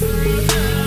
Bye.